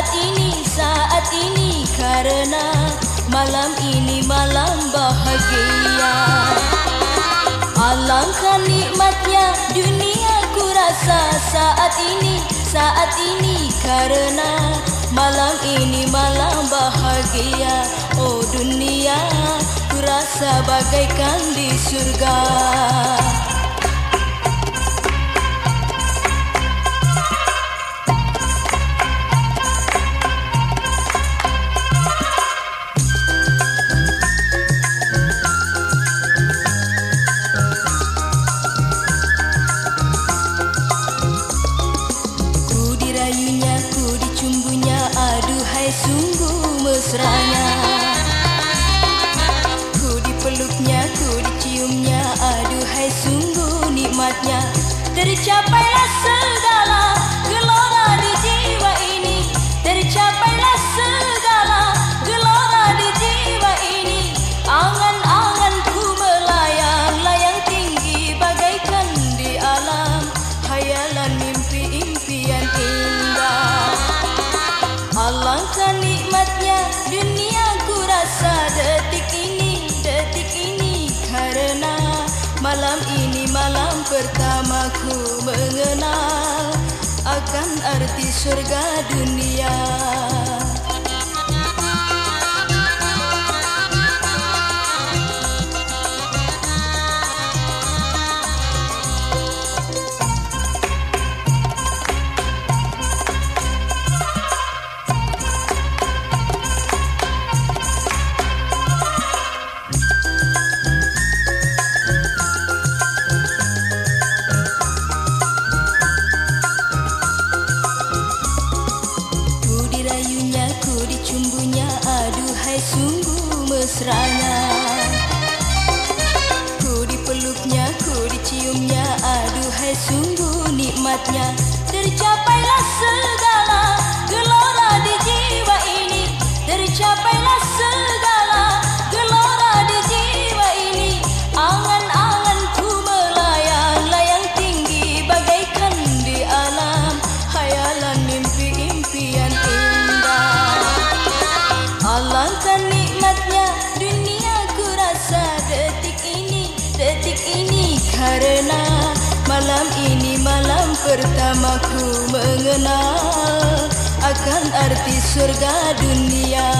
saat ini, saat ini Karena malam ini malam bahagia. Alangkah nikmatnya dunia ku rasa. Saat ini, saat ini Karena malam ini malam bahagia. Oh dunia ku rasa bagaikan di surga sungguh mesranya. Ku dipeluknya, ku diciumnya Aduhai sungguh nikmatnya. Tercapailah Nikmatnya dunia ku rasa detik ini, detik ini. Karena malam ini malam pertama ku mengenal Akan arti surga dunia mesranya Ku dipeluknya, ku diciumnya Aduhai sungguh nikmatnya. Tercapailah segala pertama ku mengenal Akan arti surga dunia